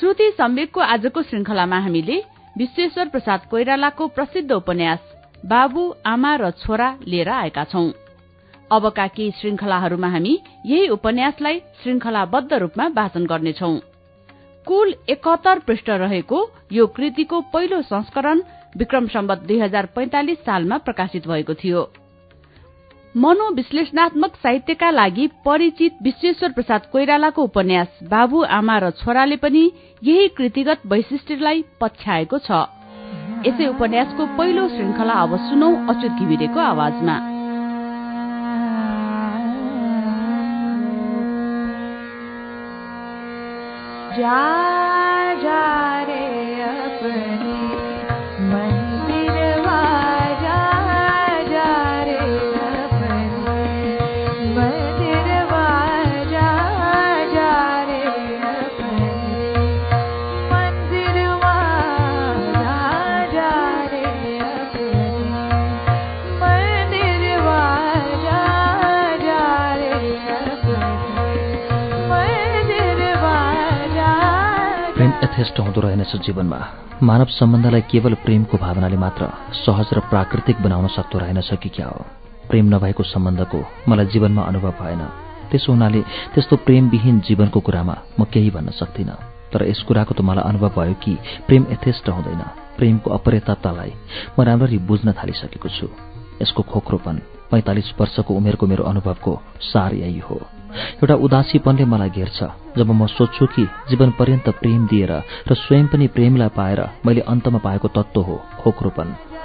श्रुति सम्वेकको आजको श्रृंखलामा हामीले विश्वेश्वर प्रसाद कोइरालाको प्रसिद्ध उपन्यास बाबु आमा र छोरा लिएर आएका छौं। अबका केही श्रृंखलाहरूमा हामी यही उपन्यासलाई श्रृंखलाबद्ध रूपमा वाचन गर्नेछौ। कुल एकहत्तर पृष्ठ रहेको यो कृतिको पहिलो संस्करण विक्रम सम्बत दुई हजार पैंतालिस सालमा प्रकाशित भएको थियो। मनोविश्लेषणात्मक साहित्यका लागि परिचित विश्वेश्वर प्रसाद कोइरालाको उपन्यास बाबु आमा र छोराले पनि यही कृतिगत वैशिष्ट्यलाई पछ्याएको छ। यसै उपन्यासको पहिलो श्रृंखला अब सुनौ अच्युत घिमिरेको आवाजमा। जा यथेष्ट हुँदो रहेनछ जीवनमा। मानव सम्बन्धलाई केवल प्रेमको भावनाले मात्र सहज र प्राकृतिक बनाउन सक्दो रहेनछ कि क्या हो? प्रेम नभएको सम्बन्धको मलाई जीवनमा अनुभव भएन। त्यसो हुनाले त्यस्तो प्रेमविहीन जीवनको कुरामा म केही भन्न सक्दिनँ। तर यस कुराको त मलाई अनुभव भयो कि प्रेम यथेष्ट हुँदैन। प्रेमको अपरेततालाई म राम्ररी बुझ्न थालिसकेको छु। यसको खोक्रोपन पैंतालिस वर्षको उमेरको मेरो अनुभवको सार यही हो। एउटा उदासीपनले मलाई घेर्छ। जब म सोध्छु कि जीवन पर्यन्त प्रेम दिएर र स्वयं पनि प्रेमलाई पाएर मैले अन्तमा पाएको तत्व हो खोक्रोपन।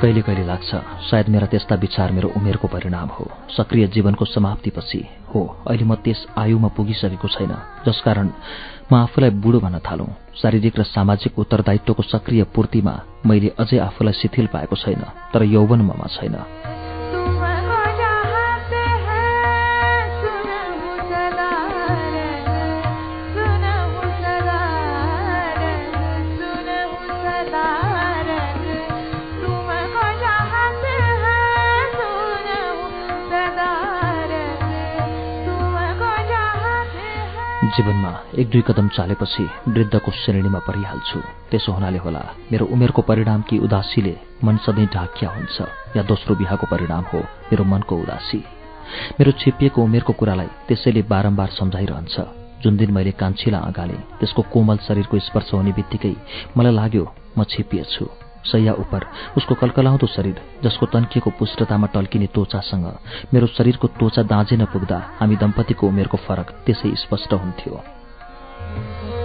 कहिले कहिले लाग्छ सायद मेरा त्यस्ता विचार मेरो उमेरको परिणाम हो। सक्रिय जीवनको समाप्तिपछि हो अहिले म त्यस आयुमा पुगिसकेको छैन जसकारण म आफूलाई बुढो भन्न थालौं। शारीरिक र सामाजिक उत्तरदायित्वको सक्रिय पूर्तिमा मैले अझै आफूलाई शिथिल पाएको छैन तर यौवन ममा छैन। जीवनमा एक दुई कदम चालेपछि वृद्धको श्रेणीमा परिहाल्छु। त्यसो हुनाले होला मेरो उमेरको परिणाम कि उदासीले मन सधैँ ढाकिया हुन्छ या दोस्रो बिहाको परिणाम हो मेरो मनको उदासी। मेरो छिपिएको उमेरको कुरालाई त्यसैले बारम्बार सम्झाइरहन्छ। जुन दिन मैले कान्छीलाई अगाले त्यसको कोमल शरीरको स्पर्श हुने बित्तिकै मलाई लाग्यो म छिपिएछु सैया उप उसको कलकलाउँदो शरीर जसको तन्किएको पुष्टतामा टल्किने तोचासँग मेरो शरीरको तोचा दाँजे नपुग्दा हामी दम्पतिको उमेरको फरक त्यसै स्पष्ट हुन्थ्यो।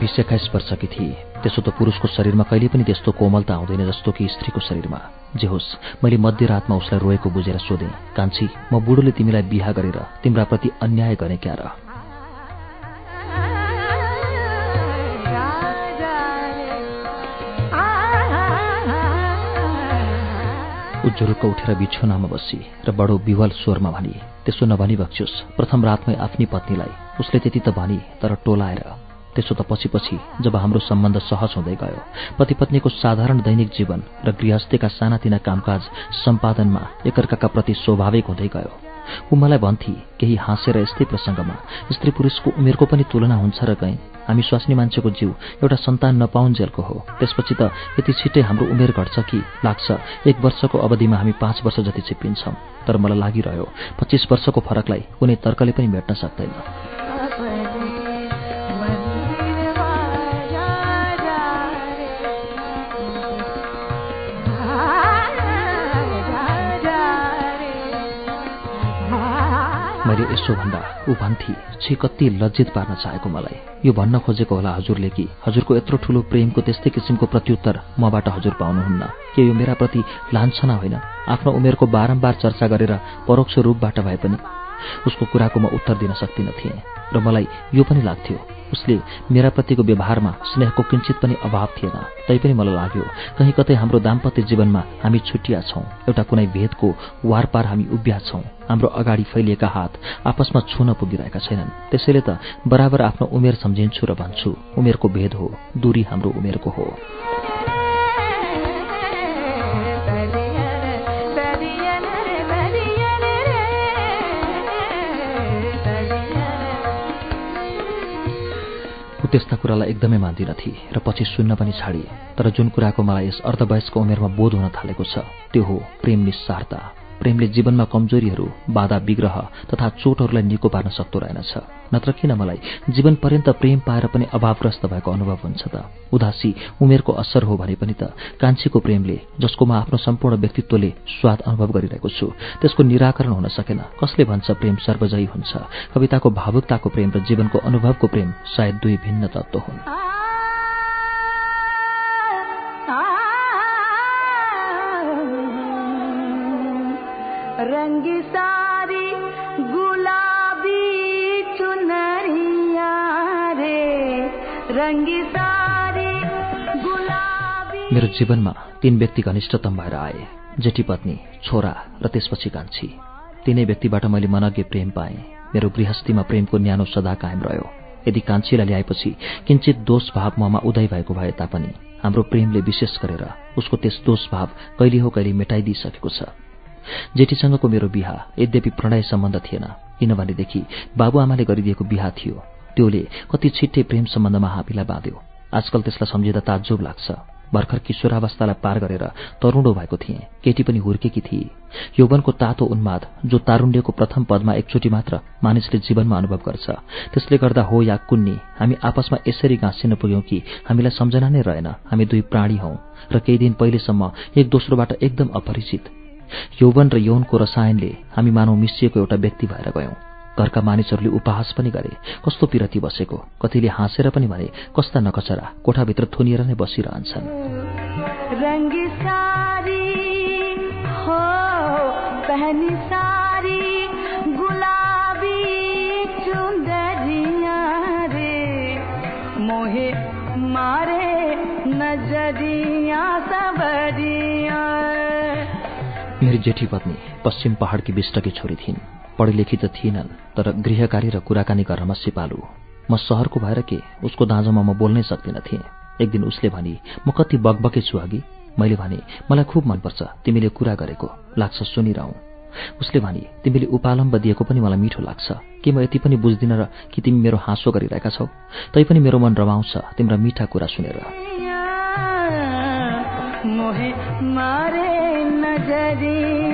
बिस एक्काइस वर्षकी थिए। त्यसो त पुरुषको शरीरमा कहिले पनि त्यस्तो कोमलता आउँदैन जस्तो कि स्त्रीको शरीरमा। जे होस् मैले मध्यरातमा उसलाई रोएको बुझेर सोधेँ कान्छी म बुढोले तिमीलाई बिहा गरेर तिम्रा प्रति अन्याय गरे क्या र? उठेर बिछोनामा बसी र बडो विवल स्वरमा भनी त्यसो नभनी बक्स्योस् प्रथम रातमै आफ्नी पत्नीलाई उसले त्यति त भनी तर टोलाएर त्यसो त पछि पछि जब हाम्रो सम्बन्ध सहज हुँदै गयो पति पत्नीको साधारण दैनिक जीवन र गृहस्थीका सानातिना कामकाज सम्पादनमा एकअर्काका प्रति स्वाभाविक हुँदै गयो। ऊ मलाई भन्थे केही हाँसेर यस्तै प्रसङ्गमा स्त्री पुरुषको उमेरको पनि तुलना हुन्छ र कहीँ हामी स्वास्नी मान्छेको जीव एउटा सन्तान नपाउन्जेलको हो। त्यसपछि त यति छिट्टै हाम्रो उमेर घट्छ कि? लाग्छ एक वर्षको अवधिमा हामी पाँच वर्ष जति छिप्पिन्छौँ तर मलाई लागिरह्यो पच्चिस वर्षको फरकलाई कुनै तर्कले पनि मेट्न सक्दैन। यसो भन्दा ऊ भन्थे छि कति लज्जित पार्न चाहेको मलाई। यो भन्न खोजेको होला हजुरले कि हजुरको यत्रो ठुलो प्रेमको त्यस्तै किसिमको प्रत्युत्तर मबाट हजुर पाउनुहुन्न। के यो मेरा प्रति लान्छना होइन? आफ्नो उमेरको बारम्बार चर्चा गरेर परोक्ष रूपबाट भए पनि उसको कुराको म उत्तर दिन सक्दिन थिएँ र मलाई यो पनि लाग्थ्यो उसले मेरा प्रतिको व्यवहारमा स्नेहको किंचित पनि अभाव थिएन। तैपनि मलाई लाग्यो कहीँ कतै हाम्रो दाम्पत्य जीवनमा हामी छुट्टिया छौँ। एउटा कुनै भेदको वारपार हामी उभ्या छौँ। हाम्रो अगाडि फैलिएका हात आपसमा छुन पुगिरहेका छैनन्। त्यसैले त बराबर आफ्नो उमेर सम्झिन्छु र भन्छु उमेरको भेद हो दूरी हाम्रो उमेरको हो। त्यस्ता कुरालाई एकदमै मान्दिनथे र पछि सुन्न पनि छाडिए। तर जुन कुराको मलाई यस अर्धवयस्क उमेरमा बोध हुन थालेको छ त्यो हो प्रेम निस्सारता। प्रेमले जीवनमा कमजोरीहरू बाधा विग्रह तथा चोटहरूलाई निको पार्न सक्दो रहेनछ। नत्र किन मलाई जीवन पर्यन्त प्रेम पाएर पनि अभावग्रस्त भएको अनुभव हुन्छ त? उदासी उमेरको असर हो भने पनि त कान्छीको प्रेमले जसको म आफ्नो सम्पूर्ण व्यक्तित्वले स्वाद अनुभव गरिरहेको छु त्यसको निराकरण हुन सकेन। कसले भन्छ प्रेम सर्वजयी हुन्छ? कविताको भावुकताको प्रेम र जीवनको अनुभवको प्रेम सायद दुई भिन्न तत्व हुन्। मेरो जीवनमा तीन व्यक्ति घनिष्ठतम भएर आए जेठी पत्नी छोरा र त्यसपछि कान्छी। तिनै व्यक्तिबाट मैले मनज्ञ प्रेम पाएँ। मेरो गृहस्थीमा प्रेमको न्यानो सदा कायम रह्यो। यदि कान्छीलाई ल्याएपछि किञ्चित दोष भाव ममा उदय भएको भए तापनि हाम्रो प्रेमले विशेष गरेर उसको त्यस दोष भाव कहिले हो कहिले मेटाइदिइसकेको छ। जेठीसँगको मेरो बिहा यद्यपि प्रणय सम्बन्ध थिएन किनभनेदेखि बाबुआमाले गरिदिएको बिहा थियो। त्योले कति छिट्टै प्रेम सम्बन्धमा हापीलाई बाँध्यो। आजकल त्यसलाई सम्झिँदा ताज्जुब लाग्छ। भर्खर किशोरावस्थालाई पार गरेर तरुणो भएको थिएँ। केटी पनि हुर्केकी थिए। यौवनको तातो उन्माद जो तारुण्यको प्रथम पदमा एकचोटि मात्र मानिसले जीवनमा अनुभव गर्छ त्यसले गर्दा हो या कुन्नी हामी आपसमा यसरी गाँसिन पुग्यौं कि हामीलाई सम्झना नै रहेन। हामी दुई प्राणी हौ र केही दिन पहिलेसम्म एक दोस्रोबाट एकदम अपरिचित। यौवन र यौनको रसायनले हामी मानव मिसिएको एउटा व्यक्ति भएर गयौं। घरका मानिसहरूले उपहास पनि गरे। कस्तो पिरती बसेको? कतिले हाँसेर पनि भने कस्ता नकचरा कोठाभित्र थुनिएर नै बसिरहन्छन्। मारे जेठी पत्नी पश्चिम पहाड़की बिष्टकी छोरी थिइन्। पढी लेखी त थिएनन् तर गृहकारी र कुराकानी गर्नमा सिपालु। म सहरको भएर के उसको दाँजोमा म बोल्नै सक्दिन थिएँ। एक दिन उसले भनी म कति बकबके छु अघि? मैले भने मलाई खुब मनपर्छ तिमीले कुरा गरेको लाग्छ सुनिरहँ। उसले भने तिमीले उपालम्ब दिएको पनि मलाई मिठो लाग्छ। के म यति पनि बुझ्दिन र कि तिमी मेरो हाँसो गरिरहेका छौ? तैपनि मेरो मन रमाउँछ तिम्रा मिठा कुरा सुनेर। मारे नजरिया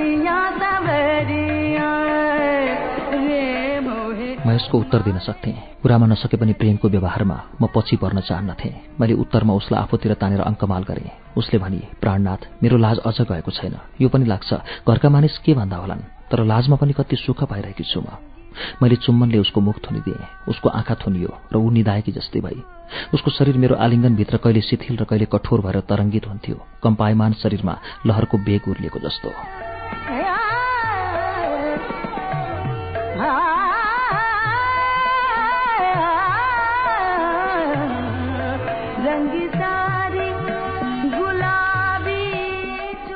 यसको उत्तर दिन सक्थेँ। कुरामा नसके पनि प्रेमको व्यवहारमा म पछि पर्न चाहन्नथेँ। मैले उत्तरमा उसलाई आफूतिर तानेर अङ्कमाल गरेँ। उसले भनी प्राणनाथ मेरो लाज अझ गएको छैन। यो पनि लाग्छ घरका मानिस के भन्दा होलान्? तर लाजमा पनि कति सुख पाइरहेकी छु म। मैले चुम्बनले उसको मुख थुनिदिएँ। उसको आँखा थुनियो र ऊ निधाएकी जस्तै भई। उसको शरीर मेरो आलिङ्गनभित्र कहिले शिथिल र कहिले कठोर भएर तरङ्गित हुन्थ्यो। कम्पायमान शरीरमा लहरको बेग उर्लिएको जस्तो।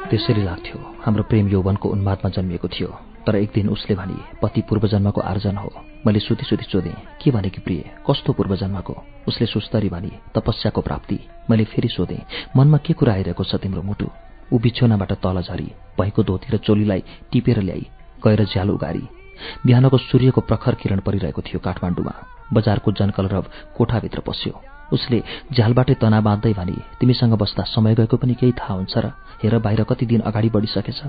त्यसरी लाग्थ्यो। हाम्रो प्रेम यौवनको उन्मादमा जन्मिएको थियो तर एक दिन उसले भने पति पूर्वजन्मको आर्जन हो। मैले सुति सुति सोधेँ के भने कि प्रिय कस्तो पूर्वजन्मको? उसले सुस्तरी भने तपस्याको प्राप्ति। मैले फेरि सोधेँ मनमा के कुरा आइरहेको छ तिम्रो मुटु? ऊ बिछौनाबाट तल झरी भैँको धोती र चोलीलाई टिपेर ल्याई गएर झ्याल उगारी। बिहानको सूर्यको प्रखर किरण परिरहेको थियो काठमाडौँमा। बजारको जनकलरव कोठाभित्र पस्यो। उसले झ्यालबाटै तना बाँध्दै भने तिमीसँग बस्दा समय गएको पनि केही थाहा हुन्छ र हेर बाहिर कति दिन अगाडि बढिसकेछ।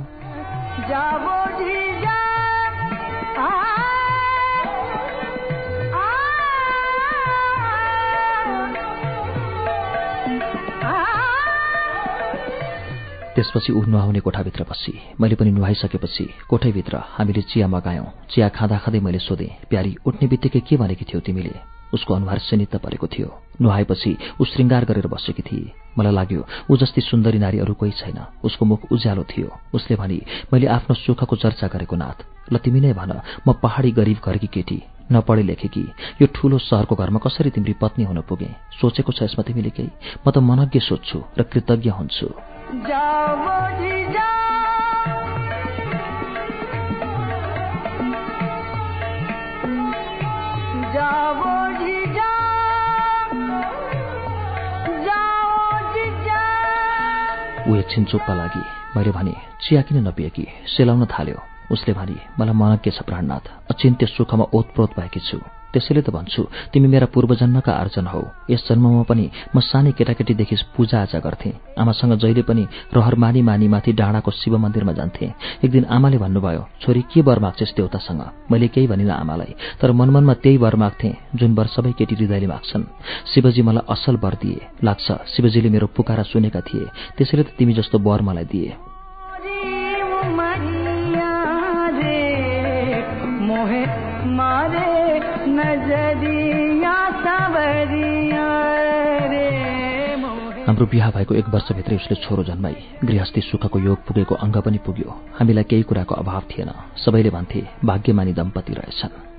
त्यसपछि ऊ नुहाउने कोठाभित्र बसी। मैले पनि नुहाइसकेपछि कोठैभित्र हामीले चिया मगायौं। चिया खाँदा खाँदै मैले सोधेँ प्यारी उठ्ने बित्तिकै के भनेकी थियौ तिमीले? उसको अनुहार सिनित्त परेको थियो। नुहाएपछि ऊ श्रृङ्गार गरेर बसेकी थिए। मलाई लाग्यो ऊ जस्ती सुन्दरी नारी अरू कोही छैन। उसको मुख उज्यालो थियो। उसले भनी मैले आफ्नो सुखको चर्चा गरेको नाथ। ल तिमी नै भन म पहाडी गरिब घरकी केटी। नपढे लेखेकी। यो ठूलो सहरको घरमा कसरी तिम्री पत्नी हुन पुगे? सोचेको छ यसमा तिमीले केही? म त मनज्ञ सोध्छु र कृतज्ञ हुन्छु। एकछिन चुप्प लागि मैले भने चिया किन नपिएकी सेलाउन थाल्यो। उसले भने मलाई मनज्ञ छ प्राणनाथ? अचिन्त्य सुखमा ओतप्रोत भएकी छु। त्यसैले त भन्छु तिमी मेरा पूर्वजन्मका आर्जन हौ। यस जन्ममा पनि म सानै केटाकेटीदेखि पूजाआजा गर्थे। आमासँग जहिले पनि रहर मानी मानी माथि डाँडाको शिव मन्दिरमा जान्थे। एक दिन आमाले भन्नुभयो छोरी के वर माग्छेस् देउतासँग? मैले केही भनिनँ आमालाई। तर मनमनमा त्यही वर माग्थे जुन वर सबै केटी हृदयले माग्छन्। शिवजी मलाई असल वर दिए। लाग्छ शिवजीले मेरो पुकारा सुनेका थिए। त्यसैले त तिमी जस्तो वर मलाई दिए। मारे नजरिया हाम्रो बिहा भएको एक वर्षभित्रै उसले छोरो जन्माई। गृहस्थी सुखको योग पुगेको अङ्ग पनि पुग्यो। हामीलाई केही कुराको अभाव थिएन। सबैले भन्थे भाग्यमानी दम्पति रहेछन्।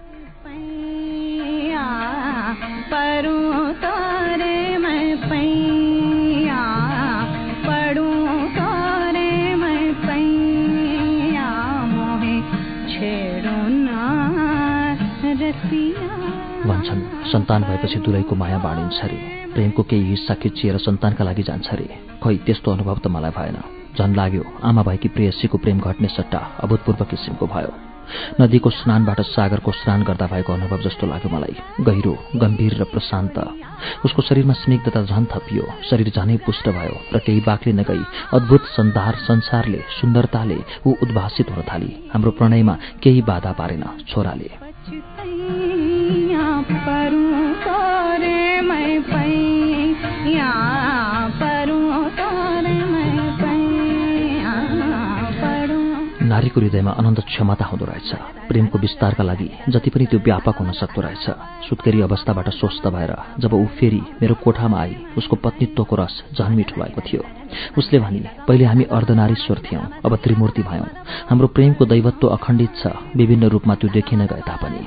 भन्छन् सन्तान भएपछि दुलैको माया बाँडिन्छ अरे प्रेमको केही हिस्सा खिचिएर सन्तानका लागि जान्छ अरे खै त्यस्तो अनुभव त मलाई भएन। झन् लाग्यो आमा भएकी प्रेयसीको प्रेम घट्ने सट्टा अभूतपूर्व किसिमको भयो। नदीको स्नानबाट सागरको स्नान गर्दा भएको अनुभव जस्तो लाग्यो मलाई। गहिरो गम्भीर र प्रशान्त। उसको शरीरमा स्निग्धता झन् थपियो। शरीर झनै पुष्ट भयो र केही बाक्लिन गई अद्भुत सन्धार संसारले सुन्दरताले ऊ उद्भासित हुन थाली। हाम्रो प्रणयमा केही बाधा पारेन छोराले। परूं नारीको हृदयमा अनन्त क्षमता हुँदो रहेछ। प्रेमको विस्तारका लागि जति पनि त्यो व्यापक हुन सक्दो रहेछ। सुत्केरी अवस्थाबाट स्वस्थ भएर जब ऊ फेरि मेरो कोठामा आई उसको पत्नीत्वको रस झन् मिठो भएको थियो। उसले भने पहिले हामी अर्धनारीश्वर थियौं अब त्रिमूर्ति भयौं। हाम्रो प्रेमको दैवत्व अखण्डित छ विभिन्न रूपमा त्यो देखिन गए तापनि।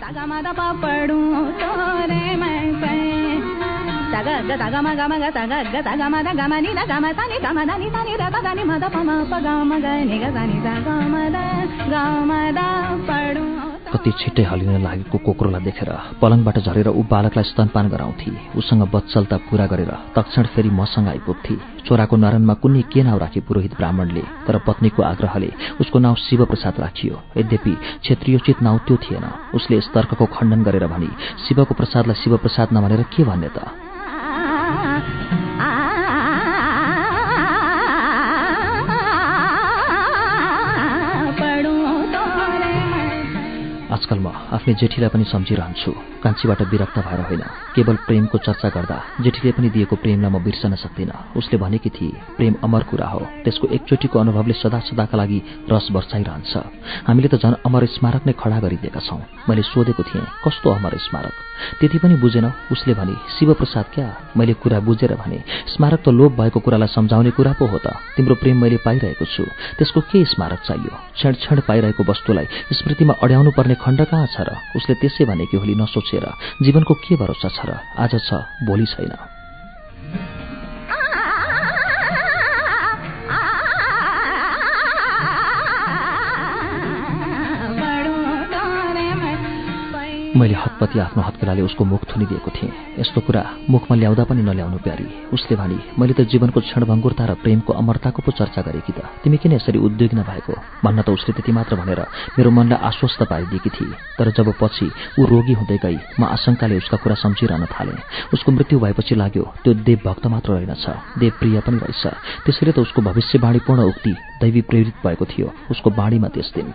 कति छिट्टै हलिन लागेको कोक्रोलाई देखेर पलङबाट झरेर ऊ बालकलाई स्तनपान गराउँथे। उसँग बत्सलता पूरा गरेर तक्षण फेरि मसँग आइपुग्थे। छोराको नरनमा कुनै के नाउँ राखे पुरोहित ब्राह्मणले तर पत्नीको आग्रहले उसको नाउँ शिवप्रसाद राखियो। यद्यपि क्षेत्रीयोचित नाउँ त्यो थिएन। उसले यस तर्कको खण्डन गरेर भनी शिवको प्रसादलाई शिवप्रसाद नभनेर के भन्ने त? आफ्नै जेठीलाई पनि सम्झिरहन्छु। कान्छीबाट विरक्त भएर होइन। केवल प्रेमको चर्चा गर्दा जेठीले पनि दिएको प्रेमलाई म बिर्सन सक्दिनँ। उसले भनेकी थिए प्रेम अमर कुरा हो। त्यसको एकचोटिको अनुभवले सदा सदाका लागि रस वर्षाइरहन्छ हामीले त झन् अमर स्मारक नै खडा गरिदिएका छौँ। मैले सोधेको थिएँ कस्तो अमर स्मारक? त्यति पनि बुझेन। उसले भने शिवप्रसाद क्या? मैले कुरा बुझेर भने स्मारक त लोभ भएको कुरालाई सम्झाउने कुरा पो हो त। तिम्रो प्रेम मैले पाइरहेको छु। त्यसको के स्मारक चाहियो? क्षण क्षण पाइरहेको वस्तुलाई स्मृतिमा अड्याउनु पर्ने खण्ड कहाँ छ? र उसले त्यसै भनेकी होली नसोचेर जीवनको के भरोसा छ र आज छ भोलि छैन। मैले हतपति आफ्नो हत्केलाले उसको मुख थुनिदिएको थिएँ। यस्तो कुरा मुखमा ल्याउँदा पनि नल्याउनु प्यारी। उसले भने मैले त जीवनको क्षणभङ्गुरता र प्रेमको अमरताको पो चर्चा गरेकी त। तिमी किन यसरी उद्विग्न भएको? भन्न त उसले त्यति मात्र भनेर मेरो मनलाई आश्वस्त पारिदिएकी थिए। तर जब पछि ऊ रोगी हुँदै गई म आशंकाले उसका कुरा सम्झिरहन थालेँ। उसको मृत्यु भएपछि लाग्यो त्यो देव भक्त मात्र रहेनछ। देव प्रिय पनि रहेछ। त्यसैले त उसको भविष्यवाणीपूर्ण उक्ति दैवी प्रेरित भएको थियो। उसको बाणीमा त्यस दिन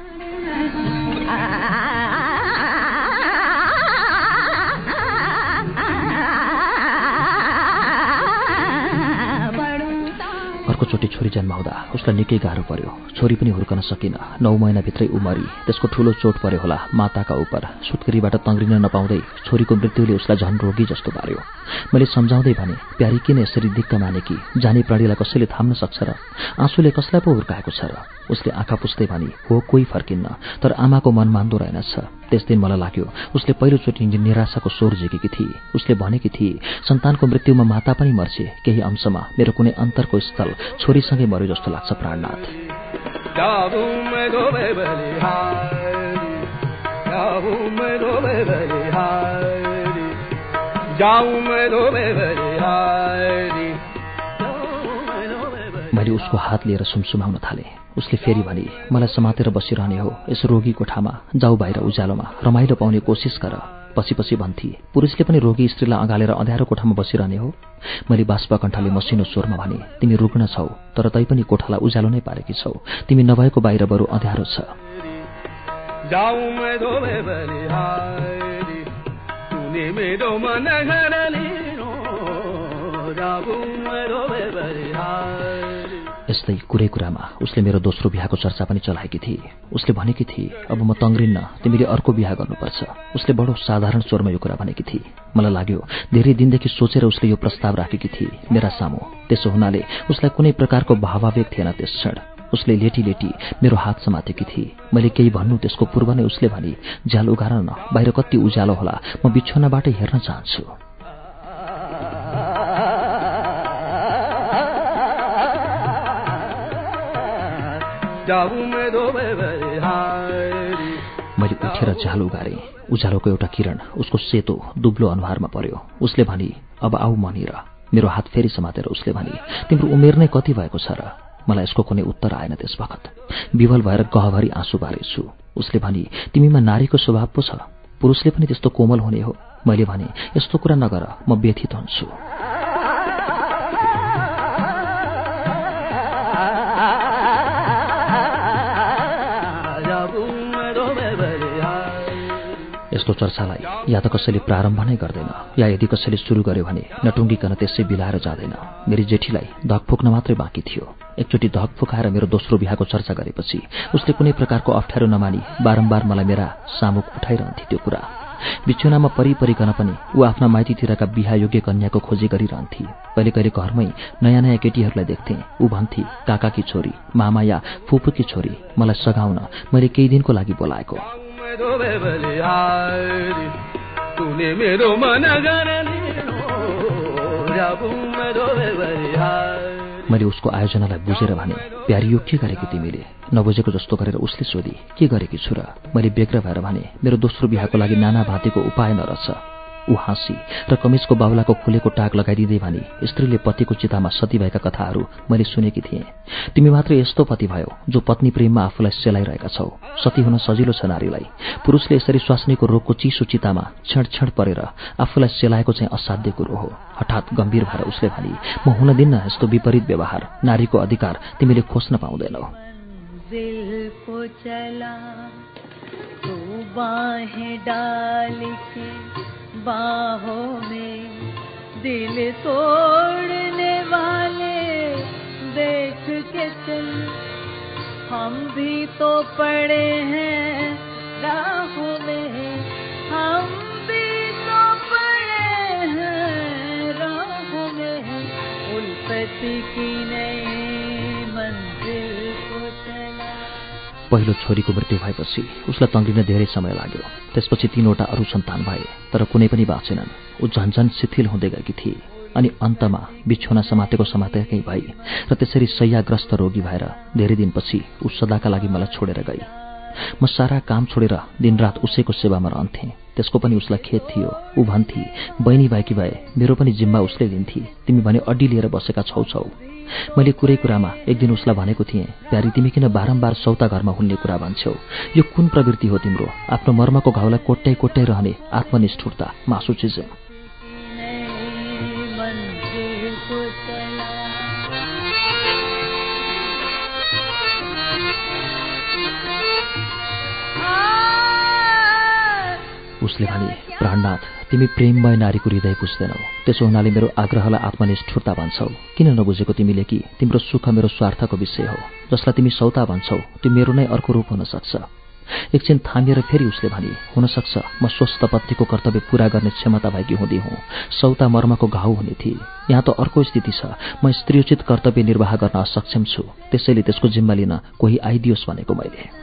अर्कोचोटि छोरी जन्माउँदा उसलाई निकै गाह्रो पर्यो। छोरी पनि हुर्कन सकिन। नौ महिनाभित्रै उमरी। त्यसको ठूलो चोट पर्यो होला माताका उपर। सुत्केरीबाट तङ्ग्रिन नपाउँदै छोरीको मृत्युले उसलाई झन् रोगी जस्तो पार्यो मैले सम्झाउँदै भने प्यारी किन यसरी दिक्क माने कि? जाने प्राणीलाई कसैले थाम्न सक्छ र? आँसुले कसलाई पो हुर्काएको छ र? उसले आँखा पुस्दै भने हो कोही फर्किन्न। तर आमाको मन मान्दो रहेनछ। त्यस दिन मलाई लाग्यो उसले पहिलोचोटि निराशाको स्वर झिकेकी थिए उसले भनेकी थिए सन्तानको मृत्युमा माता पनि मर्छे केही अंशमा मेरो कुनै अन्तरको स्थल छोरीसँगै मर्यो जस्तो लाग्छ प्राणनाथ मैले उसको हात लिएर सुमसुमाउन थालेँ। उसले फेरि भने मलाई समातेर बसिरहने हो यस रोगी कोठामा जाऊ बाहिर उज्यालोमा रमाइलो पाउने कोसिस गर। पछि पछि भन्थे पुरुषले पनि रोगी स्त्रीलाई अँगालेर अँध्यारो कोठामा बसिरहने हो? मैले बाष्पकण्ठले मसिनो स्वरमा भने तिमी रुग्न छौ तर तैपनि कोठालाई उज्यालो नै पारेकी छौ। तिमी नभएको बाहिर बरु अँध्यारो छ। यस्तै कुरै कुरामा उसले मेरो दोस्रो बिहाको चर्चा पनि चलाएकी थिए। उसले भनेकी थिए अब म तङ्ग्रिन्न तिमीले अर्को बिहा गर्नुपर्छ। उसले बडो साधारण स्वरमा यो कुरा भनेकी थिए। मलाई लाग्यो धेरै दिनदेखि सोचेर उसले यो प्रस्ताव राखेकी थिए मेरा सामु त्यसो हुनाले उसलाई कुनै प्रकारको भावावेग थिएन त्यस क्षण। उसले लेटी लेटी मेरो हात समातेकी थिए। मैले केही भन्नु त्यसको पूर्व नै उसले भने झ्याल उगार न बाहिर कति उज्यालो होला म बिछोनाबाटै हेर्न चाहन्छु मैले उठेर झ्याल उगारे। उज्यालोको एउटा किरण उसको सेतो दुब्लो अनुहारमा पर्यो। उसले भने अब आऊ मनिर मेरो हात फेरि समातेर उसले भने तिम्रो उमेर नै कति भएको छ र? मलाई यसको कुनै उत्तर आएन त्यस बखत विवल भएर गहभरि आँसु बारेछु उसले भने तिमीमा नारीको स्वभाव पो छ। पुरुषले पनि त्यस्तो कोमल हुने हो। मैले भने यस्तो कुरा नगर। म व्यथित हुन्छु। यस्तो चर्चालाई या त कसैले प्रारम्भ नै गर्दैन या यदि कसैले सुरु गर्यो भने नटुङ्गिकन त्यसै बिलाएर जाँदैन। मेरी जेठीलाई धक फुक्न मात्रै बाँकी थियो। एकचोटि धक फुकाएर मेरो दोस्रो बिहाको चर्चा गरेपछि उसले कुनै प्रकारको अप्ठ्यारो नमानी बारम्बार मलाई मेरा सामुख उठाइरहन्थे त्यो कुरा। बिछुनामा परिपरिकन पनि ऊ आफ्ना माइतीतिरका बिहायोग्य कन्याको खोजी गरिरहन्थे। कहिले कहिले घरमै नयाँ नयाँ केटीहरूलाई देख्थे। ऊ भन्थे काकाकी छोरी मामा या फुपूकी छोरी मलाई सघाउन मैले केही दिनको लागि बोलाएको। मैले उसको आयोजनालाई बुझेर भने प्यारी यो के गरेकी तिमीले? नबुझेको जस्तो गरेर उसले सोधी के गरेकी छु र मैले बेग्र भएर भने मेरो दोस्रो बिहाको लागि नाना भाँतीको उपाय नरहछ ऊ हाँसी र कमिजको बाहुलाको खुलेको टाक लगाइदिँदै भने स्त्रीले पतिको चितामा सती भएका कथाहरू मैले सुनेकी थिएँ। तिमी मात्र यस्तो पति भयो जो पत्नी प्रेममा आफूलाई सेलाइरहेका छौ। सती हुन सजिलो छ नारीलाई। पुरुषले यसरी स्वास्नीको रोगको चिसो चितामा छेड परेर आफूलाई सेलाएको चाहिँ असाध्य कुरो हो। हठात गम्भीर भएर उसले भने म हुन दिन्न यस्तो विपरीत व्यवहार। नारीको अधिकार तिमीले खोज्न पाउँदैनौ। डाल के बाहों में दिल तोड़ने वाले देख के चल। हम भी तो पड़े हैं राहों में। हम भी तो पड़े हैं राहों में। उल्पति की नई पहिलो छोरीको मृत्यु भएपछि उसलाई तङ्गिन धेरै समय लाग्यो। त्यसपछि तीनवटा अरू सन्तान भए तर कुनै पनि बाँचेनन् ऊ झन्झन शिथिल हुँदै गएकी थिए अनि अन्तमा बिछोना समातेको समातेकै भई र त्यसरी सय्याग्रस्त रोगी भएर धेरै दिनपछि ऊ सदाका लागि मलाई छोडेर गई। म सारा काम छोडेर दिनरात उसैको सेवामा रहन्थेँ। त्यसको पनि उसलाई खेत थियो। ऊ भन्थे बहिनी भएकी भए मेरो पनि जिम्मा उसले लिन्थे। तिमी भने अड्डी लिएर बसेका छौ छौ। मैले कुरै कुरामा एक दिन उसलाई भनेको थिएँ प्यारी तिमी किन बारम्बार सौता घरमा हुन्ने कुरा भन्छौ? यो कुन प्रवृत्ति हो तिम्रो? आफ्नो मर्मको घाउलाई कोट्याइ रहने आत्मनिष्ठुरता मासु उसले भने प्राणनाथ तिमी प्रेममय नारीको हृदय बुझ्दैनौ त्यसो हुनाले मेरो आग्रहलाई आत्मनिष्ठुरता भन्छौ। किन नबुझेको तिमीले कि तिम्रो सुख मेरो स्वार्थको विषय हो? जसलाई तिमी सौता भन्छौ त्यो मेरो नै अर्को रूप हुन सक्छ। एकछिन थामिएर फेरि उसले भने हुनसक्छ म स्वस्थ पत्नीको कर्तव्य पूरा गर्ने क्षमता भएकी हुँदै हुँ। सौता मर्मको घाउ हुने थिए। यहाँ त अर्को स्थिति छ। म स्त्रीयोचित कर्तव्य निर्वाह गर्न असक्षम छु। त्यसैले त्यसको जिम्मा लिन कोही आइदियोस् भनेको मैले।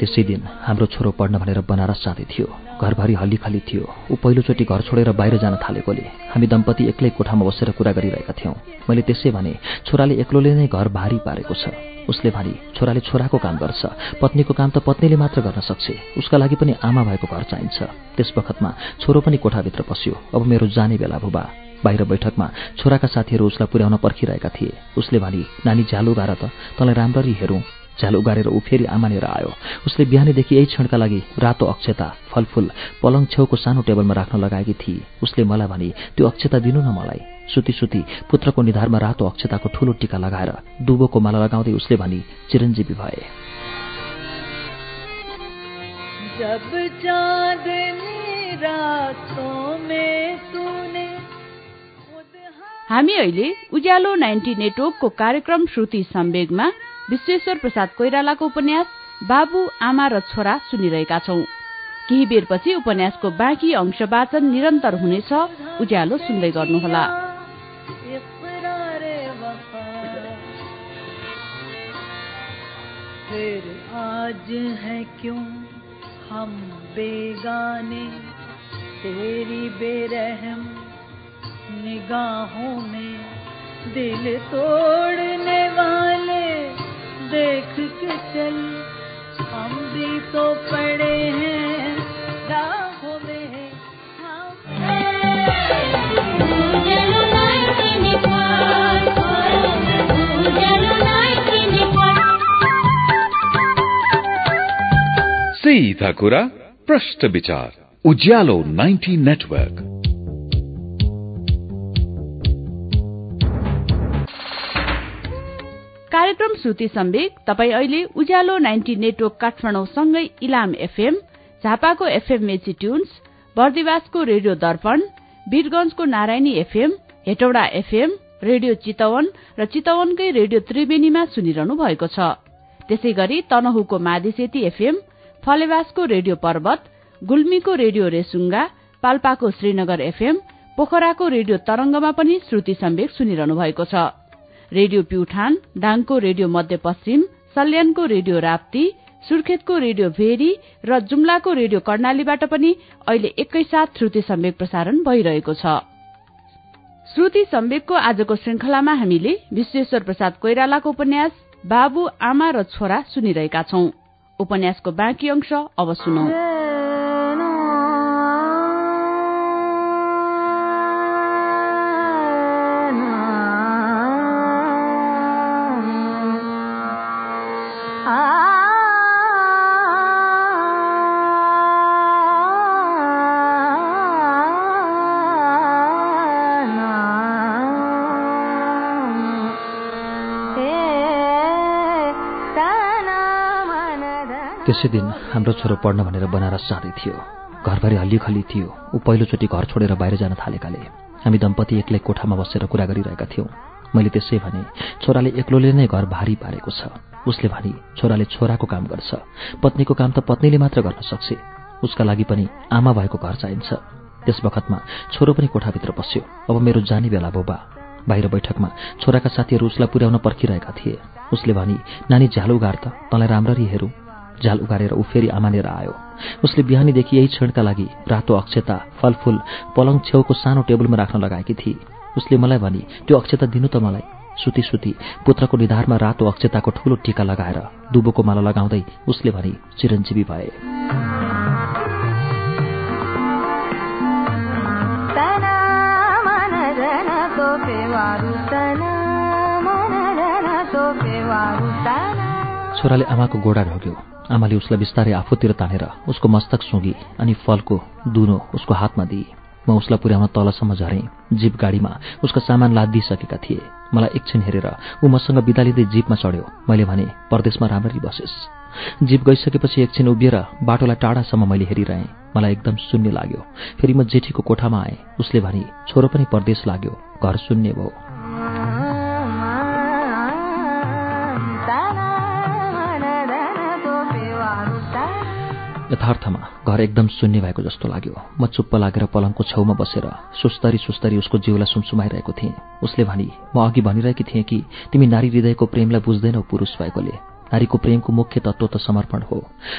त्यसै दिन हाम्रो छोरो पढ्न भनेर बनारस जाँदै थियो। घरभरि हल्लीखल्ली थियो। ऊ पहिलोचोटि घर छोडेर बाहिर जान थालेकोले। हामी दम्पति एक्लै कोठामा बसेर कुरा गरिरहेका थियौँ। मैले त्यसै भने छोराले एक्लोले नै घर भारी पारेको छ। उसले भने छोराले छोराको काम गर्छ। पत्नीको काम त पत्नीले मात्र गर्न सक्छ। उसका लागि पनि आमा भएको घर चाहिन्छ। त्यस बखतमा छोरो पनि कोठाभित्र पस्यो। अब मेरो जाने बेला भुबा बाहिर बैठकमा छोराका साथीहरू उसलाई पुर्याउन पर्खिरहेका थिए। उसले भने नानी झ्यालु गार त। तँलाई राम्ररी हेरौँ। झ्याल उगारेर ऊ फेरि आमानेर आयो। उसले बिहानैदेखि यही क्षणका लागि रातो अक्षता फलफुल पलङ छेउको सानो टेबलमा राख्न लगाएकी थिए। उसले मलाई भने त्यो अक्षता दिनु न मलाई। सुती सुती पुत्रको निधारमा रातो अक्षताको ठूलो टिका लगाएर दुबोको माला लगाउँदै उसले भनी चिरञ्जीवी भए। जब चाँदनी रातों में तूने हामी अहिले उज्यालो नाइन्टी नेटवर्कको कार्यक्रम श्रुति सम्वेगमा विश्वेश्वर प्रसाद कोइरालाको उपन्यास बाबु आमा र छोरा सुनिरहेका छौं। केही बेरपछि उपन्यासको बाँकी अंश वाचन निरन्तर हुनेछ उज्यालो सुन्दै गर्नुहोला। आज है क्यों हम बेगाने? तेरी बेरहम निगाहों में दिल तोड़ने वाले देख के चल। हम भी तो पड़े हैं में। सीधा कुरा प्रश्न विचार, उज्यालो 90 नेटवर्क। कार्यक्रम श्रुति सम्वेक। तपाई अहिले उज्यालो नाइन्टी नेटवर्क काठमाडौँसँगै इलाम एफएम झापाको एफएम मेची ट्युन्स बर्दिवासको radio Darpan वीरगंजको Narayani FM Hetauda FM radio Chitwan र चितवनकै रेडियो त्रिवेणीमा सुनिरहनु भएको छ। त्यसै गरी तनहुको मादिसेती एफएम फलेवासको रेडियो पर्वत गुल्मीको रेडियो रेसुङ्गा पाल्पाको श्रीनगर एफएम पोखराको रेडियो तरंगमा पनि श्रुति सम्वेक सुनिरहनु भएको छ। रेडियो प्युठान डाङको रेडियो मध्यपश्चिम सल्यानको रेडियो राप्ती सुर्खेतको रेडियो भेरी र जुम्लाको रेडियो कर्णालीबाट पनि अहिले एकैसाथ श्रुति सम्वेक प्रसारण भइरहेको छ। श्रुति सम्वेकको आजको श्रृंखलामा हामीले विश्वेश्वर प्रसाद कोइरालाको उपन्यास बाबु आमा र छोरा सुनिरहेका छौं। उपन्यासको बाँकी अंश अब सुनौ। त्यसै दिन हाम्रो छोरो पढ्न भनेर बनारस जाँदै थियो। घरभरि हल्लीखल्ली थियो। ऊ पहिलोचोटि घर छोडेर बाहिर जान थालेकाले। हामी दम्पति एक्लै कोठामा बसेर कुरा गरिरहेका थियौँ। मैले त्यसै भने छोराले एक्लोले नै घर भारी पारेको छ। उसले भने छोराले छोराको काम गर्छ। पत्नीको काम त पत्नीले मात्र गर्न सक्छ। उसका लागि पनि आमा भएको घर चाहिन्छ। त्यस बखतमा छोरो पनि कोठाभित्र पस्यो अब मेरो जाने बेला बोबा। बाहिर बैठकमा छोराका साथीहरू उसलाई पुर्याउन पर्खिरहेका थिए। उसले भने नानी झ्याल उगार त। तँलाई राम्ररी हेरौँ। झ्याल उगारेर ऊ फेरि आमानेर आयो। उसले बिहानीदेखि यही क्षणका लागि रातो अक्षता फलफूल पलङ छेउको सानो टेबलमा राख्न लगाएकी थिए उसले मलाई भने त्यो अक्षता दिनु त मलाई। सुती सुती पुत्रको निधारमा रातो अक्षताको ठूलो टीका लगाएर दुबोको माला लगाउँदै उसले भने चिरञ्जीवी भए। छोराले आमाको गोडा ढोग्यो। आमाले उसलाई बिस्तारै आफूतिर तानेर उसको मस्तक सुँगी अनि फलको दुनो उसको हातमा दिए म उसलाई पुर्याउन तलसम्म झरेँ। जीप गाडीमा उसका सामान लादिसकेका थिए। मलाई एकछिन हेरेर ऊ मसँग बिदा लिँदै जीपमा चढ्यो। मैले भने परदेशमा राम्ररी बसेस्। जीप गइसकेपछि एकछिन उभिएर बाटोलाई टाढासम्म मैले हेरिरहेँ। मलाई एकदम शून्य लाग्यो। फेरि म जेठीको कोठामा आएँ। उसले भने छोरो पनि परदेश लाग्यो। घर शून्य भयो। यथार्थमा घर एकदम शून्य भएको जस्तो लाग्यो। म चुप्प लागेर पलङको छेउमा बसेर सुस्तरी सुस्तरी उसको जिउलाई सुमसुमाइरहेको थिएँ। उसले भनी म अघि भनिरहेकी थिएँ कि तिमी नारी हृदयको प्रेमलाई बुझ्दैनौ पुरुष भएकोले। नारीको प्रेमको मुख्य तत्व त समर्पण हो।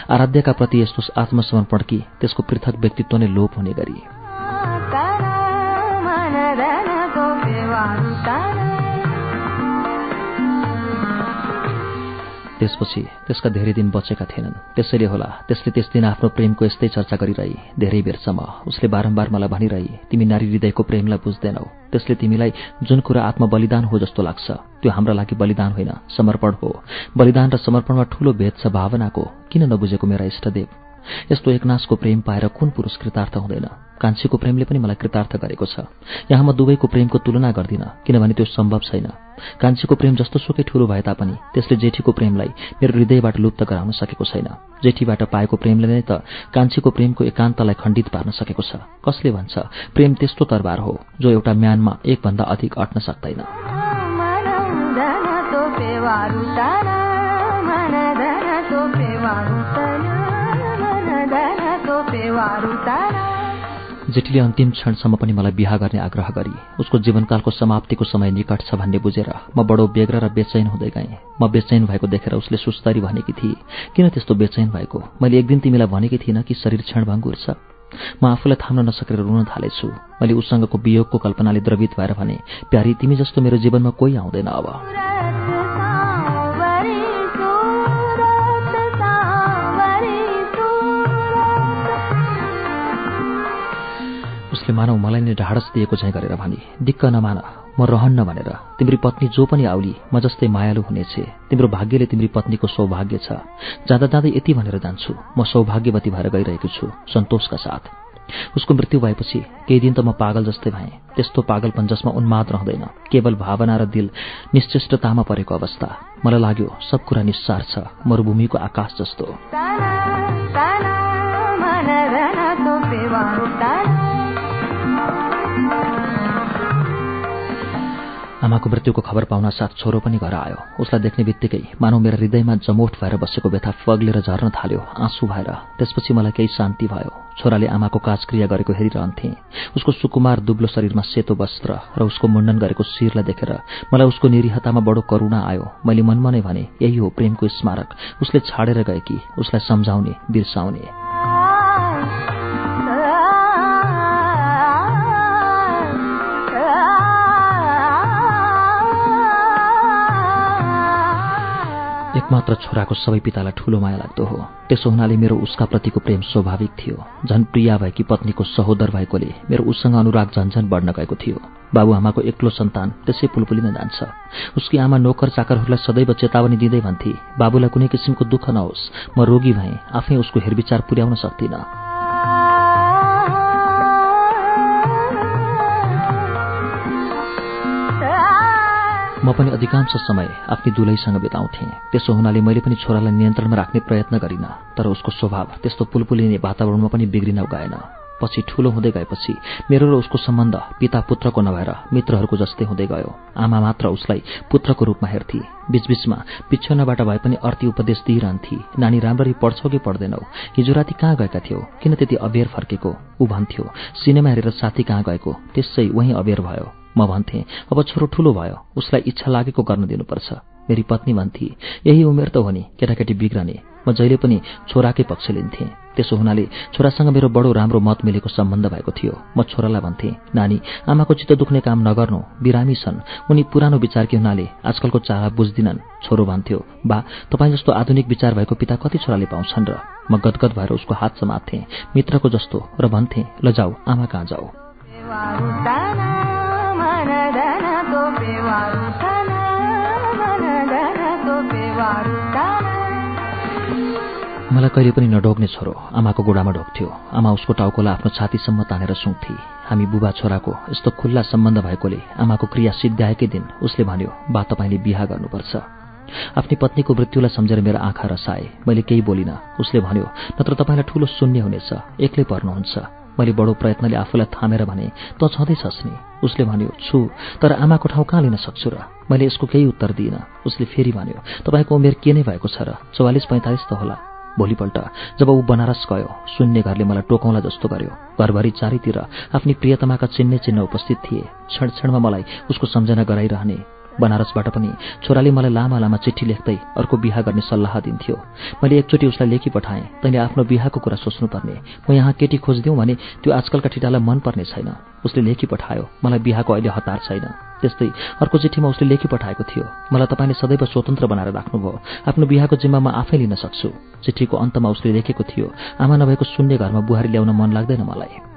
आराध्यका प्रति यस्तो आत्मसमर्पण कि त्यसको पृथक व्यक्तित्व नै लोप हुने गरी। त्यसपछि त्यसका धेरै दिन बचेका थिएनन्। त्यसैले होला त्यसले त्यस दिन आफ्नो प्रेमको यस्तै चर्चा गरिरही। धेरै बेरसम्म उसले बारम्बार मलाई भनिरही तिमी नारी हृदयको प्रेमलाई बुझ्दैनौ। त्यसले तिमीलाई जुन कुरा आत्मबलिदान हो जस्तो लाग्छ त्यो हाम्रा लागि बलिदान होइन समर्पण हो। बलिदान र समर्पणमा ठूलो भेद छ भावनाको। किन नबुझेको मेरा इष्टदेव? यस्तो एकनाशको प्रेम पाएर कुन पुरुष कृतार्थ हुँदैन? कान्छीको प्रेमले पनि मलाई कृतार्थ गरेको छ। यहाँ म दुवैको प्रेमको तुलना गर्दिनँ किनभने त्यो सम्भव छैन। कान्छीको प्रेम जस्तो सुकै ठूलो भए तापनि त्यसले जेठीको प्रेमलाई मेरो हृदयबाट लुप्त गराउन सकेको छैन। जेठीबाट पाएको प्रेमले नै त कान्छीको प्रेमको एकान्तलाई खण्डित पार्न सकेको छ। कसले भन्छ प्रेम त्यस्तो तरबार हो जो एउटा म्यानमा एकभन्दा अधिक अट्न सक्दैन। जेठीले अन्तिम क्षणसम्म पनि मलाई बिहा गर्ने आग्रह गरी उसको जीवनकालको समाप्तिको समय निकट छ भन्ने बुझेर म बडो बेग्र र बेचैन हुँदै गएँ। म बेचैन भएको देखेर उसले सुस्तरी भनेकी थिए किन त्यस्तो बेचैन भएको? मैले एक दिन तिमीलाई भनेकी थिइनँ कि शरीर क्षणभङ्गुर छ। म आफूलाई थाम्न नसकेर रुन थालेछु। मैले उसँगको वियोगको कल्पनाले द्रवित भएर भने प्यारी तिमी जस्तो मेरो जीवनमा कोही आउँदैन अब। मानव मलाई नै ढाडस दिएको चाहिँ गरेर भने दिक्क नमान म रहन्न भनेर। तिम्री पत्नी जो पनि आउली म जस्तै मायालु हुनेछ। तिम्रो भाग्यले तिम्री पत्नीको सौभाग्य छ। जाँदा जाँदै यति भनेर जान्छु। म सौभाग्यवती भएर गइरहेको छु सन्तोषका साथ। उसको मृत्यु भएपछि केही दिन त म पागल जस्तै भएँ। त्यस्तो पागलपन जसमा उन्माद रहँदैन। केवल भावना र दिल निश्चेष्टतामा परेको अवस्था। मलाई लाग्यो सब कुरा निस्सार छ। मरूभूमिको आकाश जस्तो। आमाको मृत्युको खबर पाउन साथ छोरो पनि घर आयो। उसलाई देख्ने बित्तिकै मानव मेरो हृदयमा जमोट भएर बसेको व्यथा फग्लेर झर्न थाल्यो आँसु भएर। त्यसपछि मलाई केही शान्ति भयो। छोराले आमाको काजक्रिया गरेको हेरिरहन्थे। उसको सुकुमार दुब्लो शरीरमा सेतो वस्त्र र उसको मुण्डन गरेको शिरलाई देखेर मलाई उसको निरीहतामा बडो करुणा आयो। मैले मनमा नै भने यही हो प्रेमको स्मारक। उसले छाडेर गए कि उसलाई सम्झाउने बिर्साउने। एकमात्र छोराको सबै पितालाई ठूलो माया लाग्दो हो। त्यसो हुनाले मेरो उसका प्रतिको प्रेम स्वाभाविक थियो। झन प्रिया भएकी पत्नीको सहोदर भएकोले मेरो उसँग अनुराग झन्झन बढ्न गएको थियो। बाबुआमाको एक्लो सन्तान त्यसै पुलपुलिन जान्छ। उसकी आमा नोकर चाकरहरूलाई सदैव चेतावनी दिँदै भन्थे बाबुलाई कुनै किसिमको दुःख नहोस् म रोगी भएँ आफै उसको हेरविचार पुर्याउन सक्दिनँ। म पनि अधिकांश समय आफ्नै दुलैसँग बिताउँथेँ। त्यसो हुनाले मैले पनि छोरालाई नियन्त्रणमा राख्ने प्रयत्न गरिनँ तर उसको स्वभाव त्यस्तो पुलपुलिने वातावरणमा पनि बिग्रिन गएन। पछि ठूलो हुँदै गएपछि मेरो र उसको सम्बन्ध पिता पुत्रको नभएर मित्रहरूको जस्तै हुँदै गयो। आमा मात्र उसलाई पुत्रको रूपमा हेर्थे। बीचबीचमा पिछ्यौनाबाट भए पनि अर्थी उपदेश दिइरहन्थे। नानी राम्ररी पढ्छौ कि पढ्दैनौ? हिजो राति कहाँ गएका थियौ? किन त्यति अबेर फर्केको? ऊ भन्थ्यो सिनेमा हेरेर साथी कहाँ गएको? त्यसै वहीँ अबेर भयो। म भन्थेँ। अब छोरो ठूलो भयो। उसलाई इच्छा लागेको गर्न दिनुपर्छ। मेरी पत्नी भन्थे यही उमेर त हो नि केटाकेटी बिग्रने। म जहिले पनि छोराकै पक्ष लिन्थेँ। त्यसो हुनाले छोरासँग मेरो बडो राम्रो मत मिलेको सम्बन्ध भएको थियो। म छोरालाई भन्थेँ नानी आमाको चित्त दुख्ने काम नगर्नु। बिरामी छन्। उनी पुरानो विचारकी हुनाले आजकलको चारा बुझ्दिनन्। छोरो भन्थ्यो बा तपाईँ जस्तो आधुनिक विचार भएको पिता कति छोराले पाउँछन् र? म गदगद भएर उसको हात समात्थेँ मित्रको जस्तो र भन्थेँ ल जाऊ आमा कहाँ जाऊ? मलाई कहिले पनि नडोग्ने छोरो आमाको गोडामा ढोक्थ्यो आमा उसको टाउकोलाई आफ्नो छातीसम्म तानेर सुँग्थे हामी बुबा छोराको यस्तो खुल्ला सम्बन्ध भएकोले आमाको क्रिया सिद्ध्याएकै दिन उसले भन्यो बा तपाईँले बिहा गर्नुपर्छ। आफ्नी पत्नीको मृत्युलाई सम्झेर मेरो आँखा रसाए। मैले केही बोलिनँ। उसले भन्यो नत्र तपाईँलाई ठूलो शून्य हुनेछ। एक्लै पर्नुहुन्छ। मैले बडो प्रयत्नले आफूलाई थामेर भने त छँदैछस् नि। उसले भन्यो छु तर आमाको ठाउँ कहाँ लिन सक्छु र? मैले यसको केही उत्तर दिइनँ। उसले फेरि भन्यो तपाईँको उमेर के नै भएको छ र? चौवालिस पैँतालिस त होला। भोलिपल्ट जब ऊ बनारस गयो शून्य घरले मलाई टोकाउला जस्तो गर्यो। घरभरि चारैतिर आफ्नी प्रियतमाका चिन्ने चिन्ह उपस्थित थिए। क्षण क्षणमा मलाई उसको सम्झना गराइरहने बनारसबाट पनि छोराले मलाई लामा लामा चिठी लेख्दै अर्को बिहा गर्ने सल्लाह दिन्थ्यो। मैले एकचोटि उसलाई लेखी पठाएँ। तैँले आफ्नो बिहाको कुरा सोच्नुपर्ने। म यहाँ केटी खोजिदिउँ भने त्यो आजकलका ठिटालाई मन पर्ने छैन। उसले लेखी पठायो। मलाई बिहाको अहिले हतार छैन। त्यस्तै अर्को चिठीमा उसले लेखी पठाएको थियो। मलाई तपाईँले सदैव स्वतन्त्र बनाएर राख्नुभयो। आफ्नो बिहाको जिम्मा म आफै लिन सक्छु। चिठीको अन्तमा उसले लेखेको थियो आमा नभएको शून्य घरमा बुहारी ल्याउन मन लाग्दैन मलाई।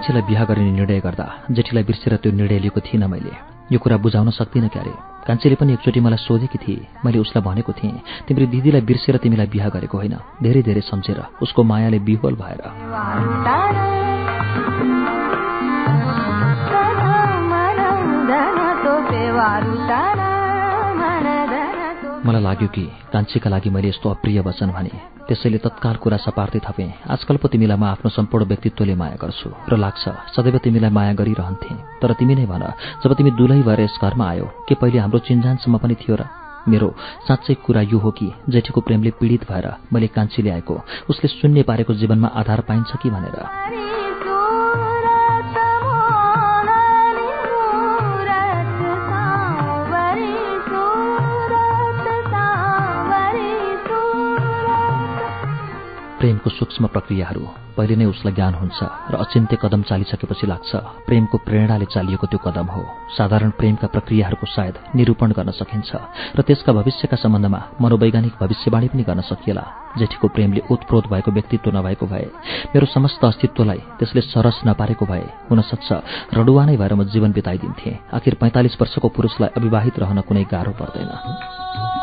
कान्छीलाई बिहा गर्ने निर्णय गर्दा जेठीलाई बिर्सेर त्यो निर्णय लिएको थिइनँ मैले। यो कुरा बुझाउन सक्दिनँ क्यारे। कान्छीले पनि एकचोटि मलाई सोधेकी थिए। मैले उसलाई भनेको थिएँ तिम्रो दिदीलाई बिर्सेर तिमीलाई बिहा गरेको होइन। धेरै धेरै सम्झेर उसको मायाले बिहोल भएर। मलाई लाग्यो कि कान्छीका लागि मैले यस्तो अप्रिय वचन भने त्यसैले तत्काल कुरा सपार्दै थपेँ। आजकल पो तिमीलाई म आफ्नो सम्पूर्ण व्यक्तित्वले माया गर्छु र लाग्छ सदैव तिमीलाई माया गरिरहन्थे। तर तिमी नै भन जब तिमी दुलै भएर यस घरमा आयो के पहिले हाम्रो चिन्जानसम्म पनि थियो र? मेरो साँच्चै कुरा यो हो कि जेठीको प्रेमले पीडित भएर मैले कान्छी ल्याएको उसले शून्य पारेको जीवनमा आधार पाइन्छ कि भनेर? प्रेमको सूक्ष्म प्रक्रियाहरू पहिले नै उसलाई ज्ञान हुन्छ र अचिन्त्य कदम चालिसकेपछि लाग्छ। प्रेमको प्रेरणाले चालिएको त्यो कदम हो। साधारण प्रेमका प्रक्रियाहरूको सायद निरूपण गर्न सकिन्छ र त्यसका भविष्यका सम्बन्धमा मनोवैज्ञानिक भविष्यवाणी पनि गर्न सकिएला। जेठीको प्रेमले उत्प्रोत भएको व्यक्तित्व नभएको भए मेरो समस्त अस्तित्वलाई त्यसले सरस नपारेको भए हुन सक्छ रडुवा नै भएर म जीवन बिताइदिन्थेँ। आखिर पैँतालिस वर्षको पुरुषलाई अविवाहित रहन कुनै गाह्रो पर्दैन।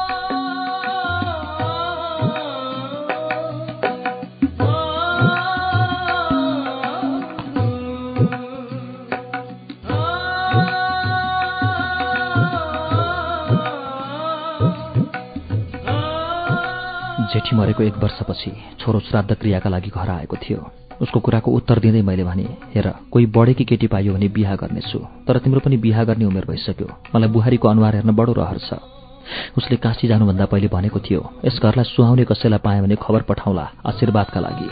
जेठी मरेको एक वर्षपछि छोरो श्राद्ध क्रियाका लागि घर आएको थियो। उसको कुराको उत्तर दिँदै मैले भने हेर कोही बढेकी केटी पाइयो भने बिहा गर्नेछु तर तिम्रो पनि बिहा गर्ने उमेर भइसक्यो। मलाई बुहारीको अनुहार हेर्न बडो रहर छ। उसले काशी जानुभन्दा पहिले भनेको थियो यस घरलाई सुहाउने कसैलाई पाएँ भने खबर पठाउला आशीर्वादका लागि।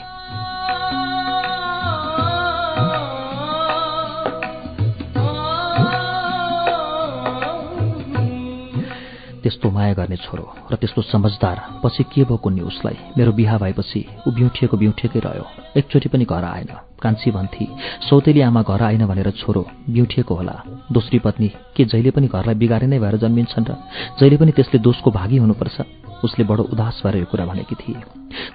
त्यस्तो माया गर्ने छोरो र त्यस्तो समझदार पछि के भयो उसलाई? मेरो बिहा भएपछि ऊ बिउठिएको बिउठिएकै रह्यो। एकचोटि पनि घर आएन। कान्छी भन्थे सौतेली आमा घर आएन भनेर छोरो बिउठिएको होला। दोस्री पत्नी के जहिले पनि घरलाई बिगारे नै भएर जन्मिन्छन् र जहिले पनि त्यसले दोषको भागी हुनुपर्छ? उसले बडो उदास भएर यो कुरा भनेकी थिए।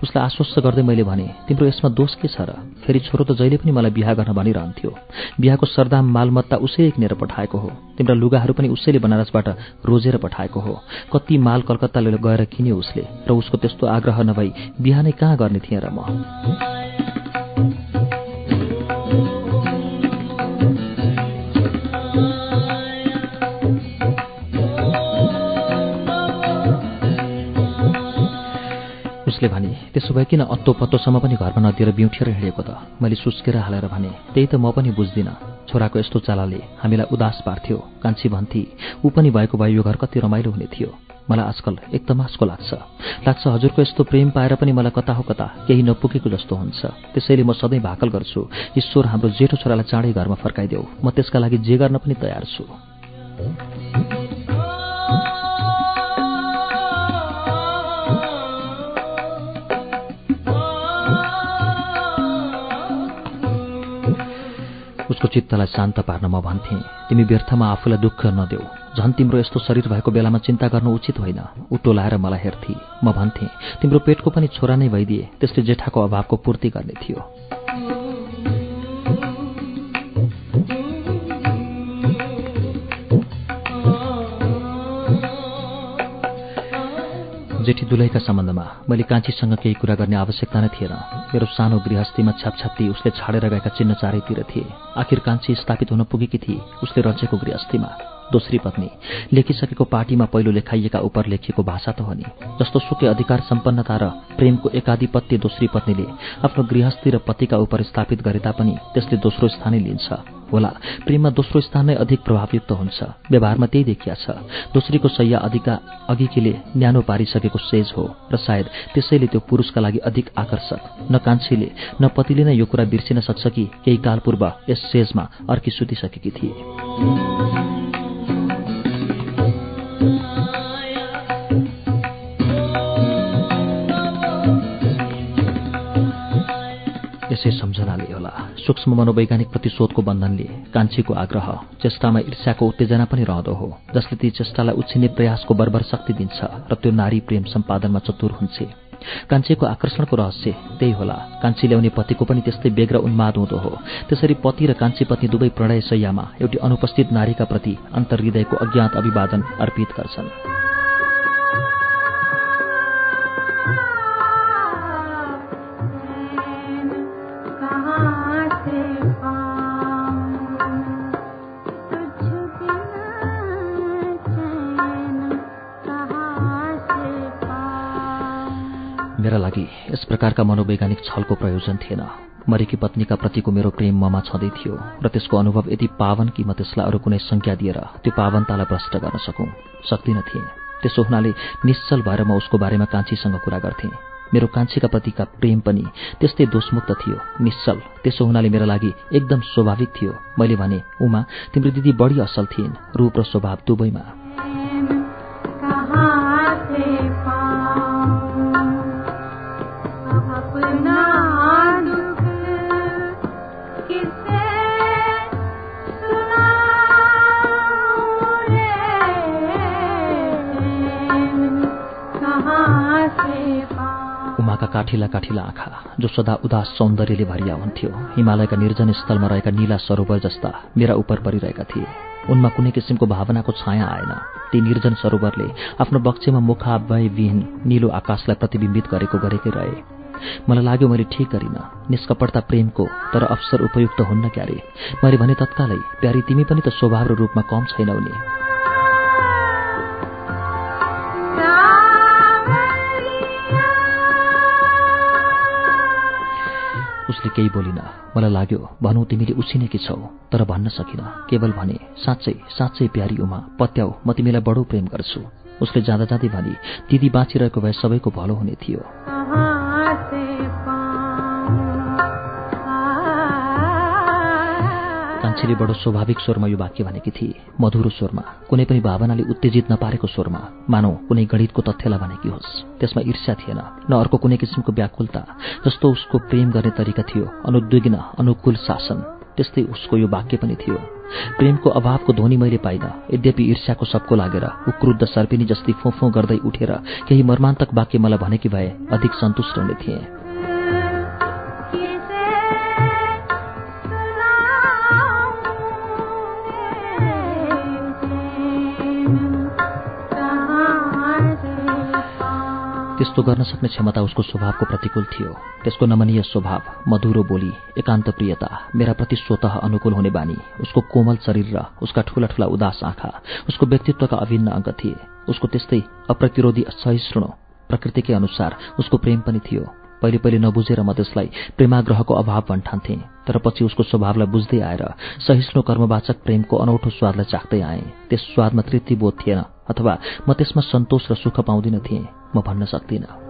उसलाई आश्वस्त गर्दै मैले भने तिम्रो यसमा दोष के छ र? फेरि छोरो त जहिले पनि मलाई बिहा गर्न भनिरहन्थ्यो। बिहाको सरदाम मालमत्ता उसैले किनेर पठाएको हो। तिम्रा लुगाहरू पनि उसैले बनारसबाट रोजेर पठाएको हो। कति माल कलकत्ता गएर किन्यो उसले र उसको त्यस्तो आग्रह नभई बिहा नै कहाँ गर्ने थिएँ र म? उसले भने त्यसो भए किन अत्तो पत्तोसम्म पनि घरमा नदिएर बिउठेर हिँडेको त? मैले सुस्केर हालेर भने त्यही त म पनि बुझ्दिनँ। छोराको यस्तो चालाले हामीलाई उदास पार्थ्यो। कान्छी भन्थे ऊ पनि भएको भए यो घर कति रमाइलो हुने थियो। मलाई आजकल एक तमासको लाग्छ। लाग्छ हजुरको यस्तो प्रेम पाएर पनि मलाई कता हो कता केही नपुगेको जस्तो हुन्छ। त्यसैले म सधैँ भाकल गर्छु। ईश्वर हाम्रो जेठो छोरालाई चाँडै घरमा फर्काइदेऊ। म त्यसका लागि जे गर्न पनि तयार छु। उसको चित्तलाई शान्त पार्न म भन्थेँ तिमी व्यर्थमा आफूलाई दुःख नदेऊ। झन् तिम्रो यस्तो शरीर भएको बेलामा चिन्ता गर्नु उचित होइन। ऊ टोलाएर मलाई हेर्थे। म भन्थेँ तिम्रो पेटको पनि छोरा नै भइदिए त्यसले जेठाको अभावको पूर्ति गर्ने थियो। जेठी दुलैका सम्बन्धमा मैले कान्छीसँग केही कुरा गर्ने आवश्यकता नै थिएन। मेरो सानो गृहस्थीमा छ्यापछ्याप्ती उसले छाडेर गएका चिन्ह चारैतिर थिए। आखिर कान्छी स्थापित हुन पुगेकी थिए उसले रचेको गृहस्थीमा। दोस्री पत्नी लेखिसकेको पार्टीमा पहिलो लेखाइएका उपर लेखिएको भाषा त हो नि। जस्तो सुकै अधिकार सम्पन्नता र प्रेमको एकाधिपत्य दोस्री पत्नीले आफ्नो गृहस्थी र पतिका उपर स्थापित गरे तापनि त्यसले दोस्रो स्थानै लिन्छ। होला। प्रेममा दोस्रो स्थान नै अधिक प्रभावयुक्त हुन्छ। व्यवहारमा त्यही देखिया छ। दोस्रीको सय्या अधिका अघिकीले न्यानो पारिसकेको सेज हो र सायद त्यसैले त्यो पुरुषका लागि अधिक आकर्षक। न कान्छीले न पतिले नै यो कुरा बिर्सिन सक्छ कि केही काल पूर्व यस सेजमा अर्की सुतिसकेकी थिए। यसै सम्झनाले होला। सूक्ष्म मनोवैज्ञानिक प्रतिशोधको बन्धनले कान्छीको आग्रह चेष्टामा ईर्ष्याको उत्तेजना पनि रहँदो हो जसले ती चेष्टालाई उछिने प्रयासको बर्बर शक्ति दिन्छ र त्यो नारी प्रेम सम्पादनमा चतुर हुन्छ। कान्छीको आकर्षणको रहस्य त्यही होला। कान्छी ल्याउने पतिको पनि त्यस्तै बेग र उन्माद हुँदो हो। त्यसरी पति र कान्छी पत्नी दुवै प्रणय सय्यामा एउटी अनुपस्थित नारीका प्रति अन्तर्हृदयको अज्ञात अभिवादन अर्पित गर्छन्। यस प्रकारका मनोवैज्ञानिक छलको प्रयोजन थिएन। मरेकी पत्नीका प्रतिको मेरो प्रेम ममा छँदै थियो र त्यसको अनुभव यति पावन कि म त्यसलाई अरू कुनै संज्ञा दिएर त्यो पावनतालाई प्रष्ट गर्न सकौं सक्दिन थिएँ। त्यसो हुनाले निश्चल भएर म उसको बारेमा कान्छीसँग कुरा गर्थेँ। मेरो कान्छीका प्रतिका प्रेम पनि त्यस्तै दोषमुक्त थियो निश्चल। त्यसो हुनाले मेरा लागि एकदम स्वाभाविक थियो। मैले भने उमा तिम्रो दिदी बढी असल थिइन्। रूप र स्वभाव दुवैमा। काठिला काठिला आँखा जो सदा उदास सौन्दर्यले भरिया हुन्थ्यो। हिमालयका निर्जन स्थलमा रहेका नीला सरोवर जस्ता मेरा उपर परिरहेका थिए। उनमा कुनै किसिमको भावनाको छाया आएन। ती निर्जन सरोवरले आफ्नो बक्सेमा मुखावयविहीन निलो आकाशलाई प्रतिबिम्बित गरेको गरेकै रहे। मलाई लाग्यो मैले ठिक गरिनँ। निष्कपटता प्रेमको तर अवसर उपयुक्त हुन्न क्यारे। मैले भने तत्कालै प्यारी तिमी पनि त स्वभाव रूपमा कम छैनौ नि। उसले केही बोलिन। मलाई लाग्यो भनौ तिमीले उसिनेकी छौ तर भन्न सकिन। केवल भने साँच्चै साँच्चै प्यारी उमा पत्याउ म तिमीलाई बडो प्रेम गर्छु। उसले जाँदा जाँदै भने दिदी बाँचिरहेको भए सबैको भलो हुने थियो। मान्छेले बडो स्वाभाविक स्वरमा यो वाक्य भनेकी थिए। मधुरो स्वरमा कुनै पनि भावनाले उत्तेजित नपारेको स्वरमा मानौ कुनै गणितको तथ्यलाई भनेकी होस्। त्यसमा ईर्ष्या थिएन न अर्को कुनै किसिमको व्याकुलता जस्तो उसको प्रेम गर्ने तरिका थियो अनुद्विग्न अनुकूल शासन। त्यस्तै उसको यो वाक्य पनि थियो। प्रेमको अभावको ध्वनि मैले पाइन यद्यपि ईर्ष्याको सबको लागेर उक्रुद्ध सर्पिनी जस्तै फोफो गर्दै उठेर केही मर्मान्तक वाक्य मलाई भनेकी भए अधिक सन्तुष्ट हुने थिएँ। त्यस्तो गर्न सक्ने क्षमता उसको स्वभावको प्रतिकूल थियो। त्यसको नमनीय स्वभाव मधुरो बोली एकान्त प्रियता मेरा प्रति स्वत अनुकूल हुने बानी उसको कोमल शरीर र उसका ठूला ठूला उदास आँखा उसको व्यक्तित्वका अभिन्न अङ्ग थिए। उसको त्यस्तै अप्रतिरोधी सहिष्णु प्रकृतिकै अनुसार उसको प्रेम पनि थियो। पहिले पहिले नबुझेर म त्यसलाई प्रेमाग्रहको अभाव भन्ठान्थेँ तर पछि उसको स्वभावलाई बुझ्दै आएर सहिष्णु कर्मवाचक प्रेमको अनौठो स्वादलाई चाख्दै आएँ। त्यस स्वादमा तृप्तिबोध थिएन अथवा म त्यसमा सन्तोष र सुख पाउँदिन थिएँ म भन्न सक्दिनँ।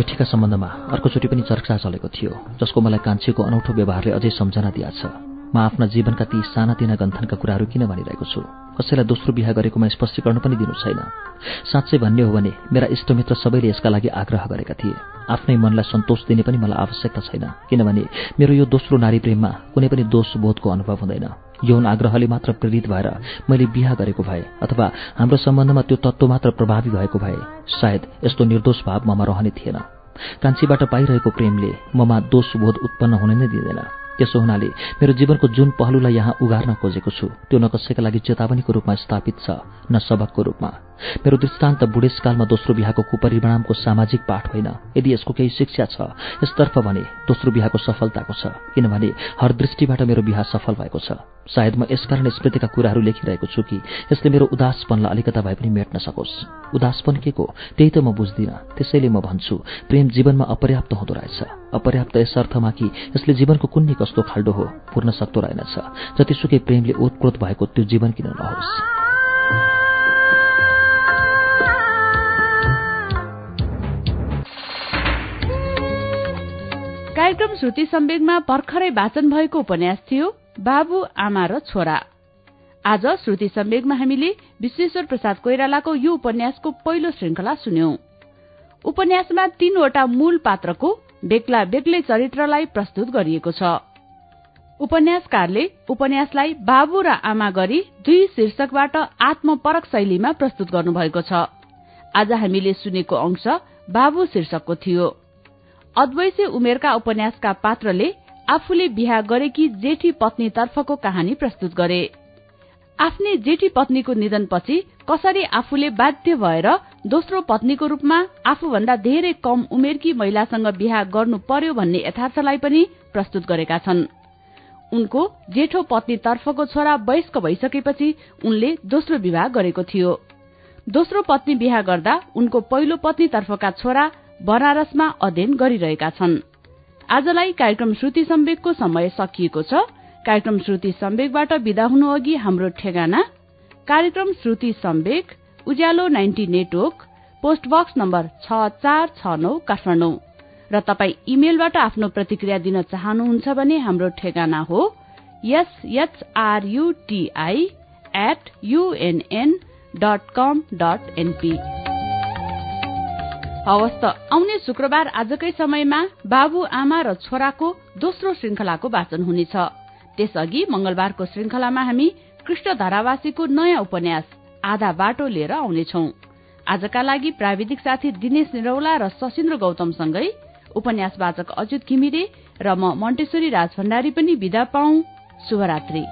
जेठीका सम्बन्धमा अर्कोचोटि पनि चर्चा चलेको थियो जसको मलाई कान्छीको अनौठो व्यवहारले अझै सम्झना दिएछ। म आफ्ना जीवनका ती सानातिना गन्थनका कुराहरू किन भनिरहेको छु? कसैलाई दोस्रो बिहा गरेकोमा स्पष्टीकरण पनि दिनु छैन। साँच्चै भन्ने हो भने मेरा इष्टमित्र सबैले यसका लागि आग्रह गरेका थिए। आफ्नै मनलाई सन्तोष दिने पनि मलाई आवश्यकता छैन किनभने मेरो यो दोस्रो नारी प्रेममा कुनै पनि दोष बोधको अनुभव हुँदैन। यौन आग्रहले मात्र प्रेरित भएर मैले बिहा गरेको भए अथवा हाम्रो सम्बन्धमा त्यो तत्त्व मात्र प्रभावी भएको भए सायद यस्तो निर्दोष भाव ममा रहने थिएन। कान्छीबाट पाइरहेको प्रेमले ममा दोषबोध उत्पन्न हुन नै दिँदैन। त्यसो हुनाले मेरो जीवनको जुन पहलुलाई यहाँ उगार्न खोजेको छु त्यो न कसैका लागि चेतावनीको रूपमा स्थापित छ न सबकको रूपमा। मेरो दृष्टान्त बुढेसकालमा दोस्रो बिहाको कुपरिणामको सामाजिक पाठ होइन। यदि यसको केही शिक्षा छ यसतर्फ भने दोस्रो बिहाको सफलताको छ किनभने हर दृष्टिबाट मेरो बिहा सफल भएको छ। सायद म यसकारण स्मृतिका कुराहरू लेखिरहेको छु कि यसले मेरो उदासपनलाई अलिकता भए पनि मेट्न सकोस्। उदासपन के को? त्यही त म बुझ्दिनँ। त्यसैले म भन्छु प्रेम जीवनमा अपर्याप्त हुँदो रहेछ। अपर्याप्त यस अर्थमा कि यसले जीवनको कुन्नी कस्तो खाल्डो हो पूर्ण सक्दो रहेनछ। जतिसुकै प्रेमले ओतप्रोत भएको त्यो जीवन किन नहोस्। कार्यक्रम श्रुति सम्वेगमा भर्खरै वाचन भएको उपन्यास थियो बाबु आमा र छोरा। आज श्रुति सम्वेगमा हामीले विश्वेश्वर प्रसाद कोइरालाको यो उपन्यासको पहिलो श्रृंखला सुन्यौं। उपन्यासमा तीनवटा मूल पात्रको बेग्ला बेग्लै चरित्रलाई प्रस्तुत गरिएको छ। उपन्यासकारले उपन्यासलाई बाबु र आमा गरी दुई शीर्षकबाट आत्मपरक शैलीमा प्रस्तुत गर्नुभएको छ। आज हामीले सुनेको अंश बाबु शीर्षकको थियो। अद्वैसी उमेरका उपन्यासका पात्रले आफूले बिहा गरेकी जेठी पत्नीतर्फको कहानी प्रस्तुत गरे। आफ्नै जेठी पत्नीको निधनपछि कसरी आफूले बाध्य भएर दोस्रो पत्नीको रूपमा आफूभन्दा धेरै कम उमेरकी महिलासँग बिहा गर्नु पर्यो भन्ने यथार्थलाई पनि प्रस्तुत गरेका छन्। उनको जेठो पत्नीतर्फको छोरा वयस्क भइसकेपछि उनले दोस्रो विवाह गरेको थियो। दोस्रो पत्नी बिहा गर्दा उनको पहिलो पत्नीतर्फका छोरा बनारसमा अध्ययन गरिरहेका छन्। आजलाई कार्यक्रम श्रुति सम्वेकको समय सकिएको छ। कार्यक्रम श्रुति सम्वेकबाट विदा हुनु अघि हाम्रो ठेगाना। कार्यक्रम Shruti Sambeg Ujyaalo ninety network post box number छ चार छ नौ काठमाडौँ। र तपाई इमेलबाट आफ्नो प्रतिक्रिया दिन चाहनुहुन्छ भने हाम्रो ठेगाना हो। SHRUTI at UNN dot com dot NP हवस् त आउने शुक्रबार आजकै समयमा बाबु आमा र छोराको दोस्रो श्रृंखलाको वाचन हुनेछ। त्यसअघि मंगलबारको श्रृंखलामा हामी कृष्ण धारावासीको नयाँ उपन्यास आधा बाटो लिएर आउनेछौ। आजका लागि प्राविधिक साथी दिनेश निरौला र सशिन्द्र गौतमसँगै उपन्यास वाचक अच्युत घिमिरे र म मण्टेश्वरी राज भण्डारी पनि विदा पाउ शुभरात्री।